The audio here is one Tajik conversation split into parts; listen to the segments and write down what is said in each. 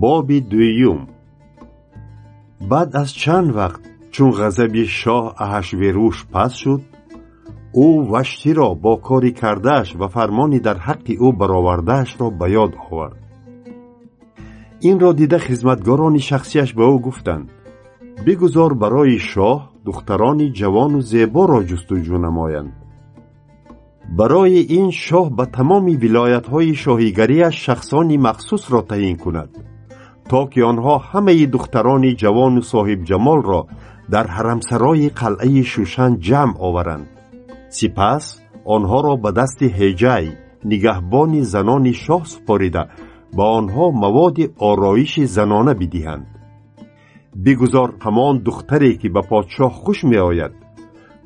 боби дуюм. Баъд аз чанд вақт чун ғазаби шоҳ аҳашверуш пас шуд ӯ ваштиро бо кори кардааш ва фармони дар ҳаққи ӯ баровардаашро ба ёд овард. Инро дида хизматгорони шахсияш ба ӯ гуфтанд бигузор барои шоҳ духтарони ҷавону зеборо ҷустуҷӯ намоянд. Барои ин шоҳ ба тамоми вилоятҳои шоҳигариаш шахсони махсусро таъин кунад то ки онҳо ҳамаи духтарони ҷавону соҳибҷамолро дар ҳарамсарои қалъаи шӯшан ҷамъ оваранд. Сипас онҳоро ба дасти ҳеҷай нигаҳбони занони шоҳ супорида ба онҳо маводи ороиши занона бидиҳанд. Бигузор ҳамон духтаре ки ба подшоҳ хуш меояд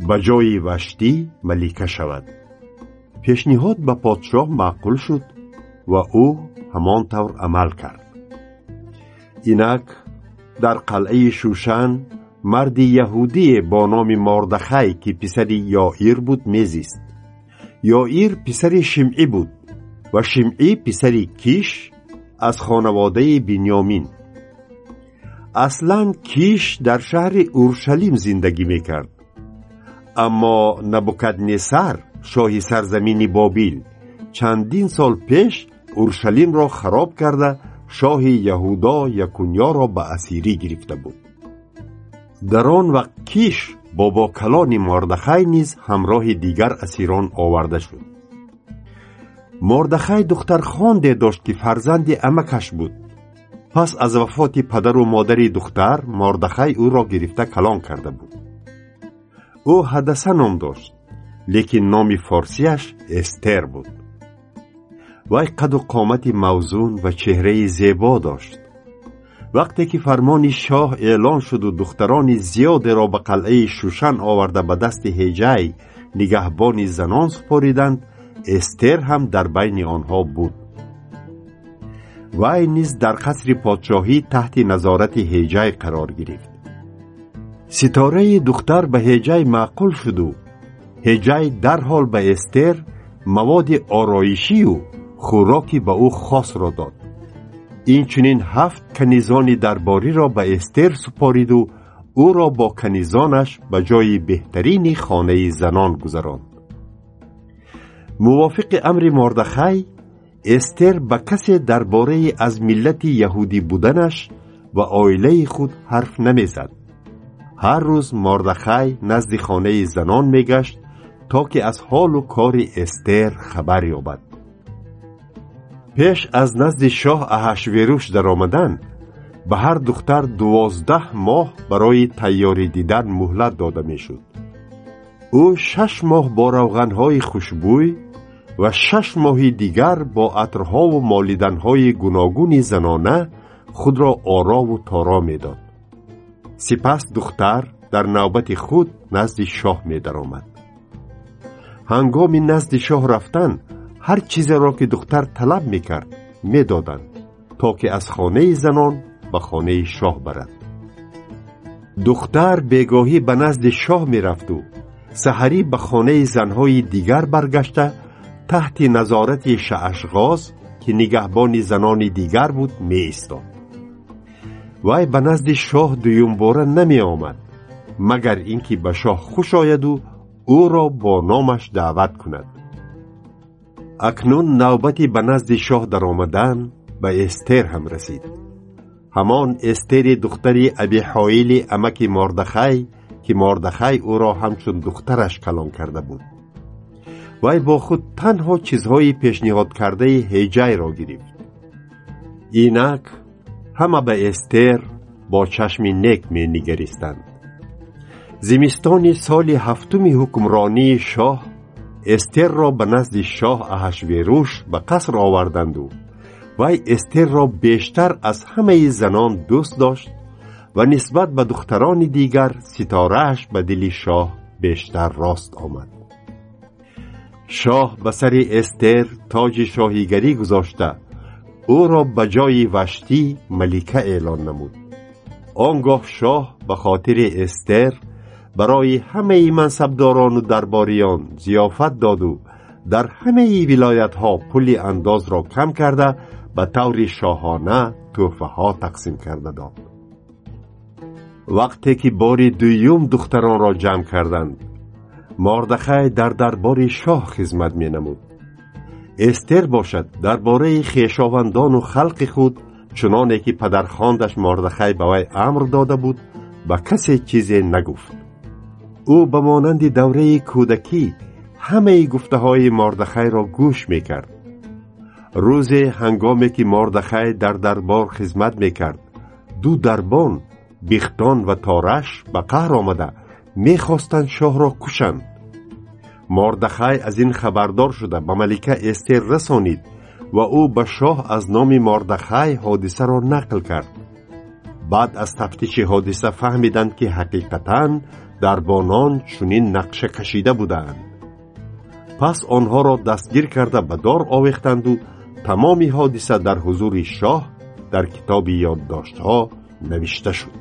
ба ҷои ваштӣ малика шавад. Пешниҳод ба подшоҳ маъқул шуд ва ӯ ҳамон тавр амал кард инак дар қалъаи шӯшан марди яҳудие бо номи мордахай ки писари ёир буд мезист ёир писари шимъӣ буд ва шимъӣ писари киш аз хонаводаи биньёмин аслан киш дар шаҳри уршалим зиндагӣ мекард аммо набукаднесар шоҳи сарзамини бобил чандин сол пеш уршалимро хароб карда шоҳи яҳудо якуньёро ба асирӣ гирифта буд. Дар он вақт киш бобокалони мордахай низ ҳамроҳи дигар асирон оварда шуд. Мордахай духтархонде дошт ки фарзанди амакаш буд. Пас аз вафоти падару модари духтар мордахай ӯро гирифта калон карда буд. Ӯ ҳадаса ном дошт лекин номи форсияш эстер буд вай қаду қомати мавзун ва чеҳраи зебо дошт. Вақте ки фармони шоҳ эълон шуду духтарони зиёдеро ба қалъаи шӯшан оварда ба дасти ҳеҷай нигаҳбони занон супориданд эстер ҳам дар байни онҳо буд. Вай низ дар қасри подшоҳӣ таҳти назорати ҳеҷай қарор гирифт. Ситораи духтар ба ҳеҷай маъқул шуду. Ҳеҷай дарҳол ба эстер маводи ороишию хӯроки ба ӯ хосро дод инчунин ҳафт канизони дарбориро ба эстер супориду ӯро бо канизонаш ба ҷои беҳтарини хонаи занон гузаронд мувофиқи амри мордахай эстер ба касе дар бораи аз миллати яҳудӣ буданаш ва оилаи худ ҳарф намезад ҳар рӯз мордахай назди хонаи занон мегашт то ки аз ҳолу кори эстер хабар ёбад пеш аз назди шоҳ аҳашверуш даромадан ба ҳар духтар дувоздаҳ моҳ барои тайёрӣ дидан муҳлат дода мешуд. Ӯ шаш моҳ бо равғанҳои хушбӯй ва шаш моҳи дигар бо атрҳову молиданҳои гуногуни занона худро орову торо медод. Сипас духтар дар навбати худ назди шоҳ медаромад. Ҳангоми назди шоҳ рафтан ҳар чизеро ки духтар талаб мекард медоданд то ки аз хонаи занон ба хонаи шоҳ барад. духтар бегоҳӣ ба назди шоҳ мерафту. саҳарӣ ба хонаи занҳои дигар баргашта таҳти назорати шаъашғоз ки нигаҳбони занони дигар буд меистод. вай ба назди шоҳ дуюмбора намеомад магар ин ки ба шоҳ хуш ояду ӯро бо номаш даъват кунад акнун навбати ба назди шоҳ даромадан ба эстер ҳам расид. Ҳамон эстери духтари абиҳоили амаки мордахай ки мордахай ӯро ҳамчун духтараш калон карда буд. Вай бо худ танҳо чизҳои пешниҳодкардаи ҳеҷайро гирифт. Инак ҳама ба эстер бо чашми нек менигаристанд. Зимистони соли ҳафтуми ҳукмронии шоҳ эстерро ба назди шоҳ аҳашверуш ба қаср оварданду. Вай эстерро бештар аз ҳамаи занон дӯст дошт ва нисбат ба духтарони дигар ситорааш ба дили шоҳ бештар рост омад. Шоҳ ба сари эстер тоҷи шоҳигарӣ гузошта. Ӯро ба ҷои ваштӣ малика эълон намуд. Он гоҳ шоҳ ба хотири эстер барои ҳамаи мансабдорону дарбориён зиёфат доду. Дар ҳамаи вилоятҳо пули андозро кам карда ба таври шоҳона тӯҳфаҳо тақсим карда дод. Вақте ки бори дуюм духтаронро ҷамъ карданд мордахай дар дарбори шоҳ хизмат менамуд. Эстер бошад дар бораи хешовандону халқи худ чуноне ки падархондаш мордахай ба вай амр дода буд ба касе чизе нагуфт ӯ ба монанди давраи кӯдакӣ ҳамаи гуфтаҳои мордахайро гӯш мекард. Рӯзе ҳангоме ки мордахай дар дарбор хизмат мекард ду дарбон бихтон ва тораш ба қаҳр омада мехостанд шоҳро кушанд. Мордахай аз ин хабардор шуда ба малика эстер расонид ва ӯ ба шоҳ аз номи мордахай ҳодисаро нақл кард баъд аз тафтиши ҳодиса фаҳмиданд ки ҳақиқатан дарбонон чунин нақша кашида будаанд пас онҳоро дастгир карда ба дор овехтанду тамоми ҳодиса дар ҳузури шоҳ дар китоби ёддоштҳо навишта шуд